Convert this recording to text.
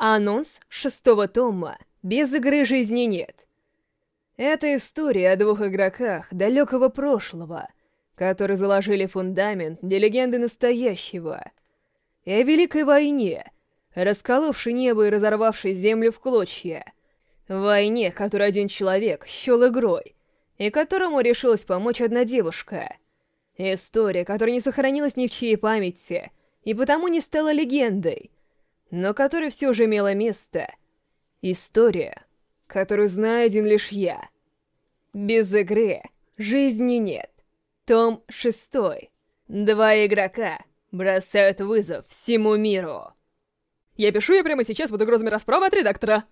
Анонс шестого тома «Без игры жизни нет». Это история о двух игроках далекого прошлого, которые заложили фундамент для легенды настоящего. И о Великой войне, расколовшей небо и разорвавшей землю в клочья. Войне, которую один человек счел игрой, и которому решилась помочь одна девушка. История, которая не сохранилась ни в чьей памяти, и потому не стала легендой — но которая все же имела место. История, которую знаю один лишь я. Без игры жизни нет. Том 6. Два игрока бросают вызов всему миру. Я пишу ее прямо сейчас под угрозами расправы от редактора.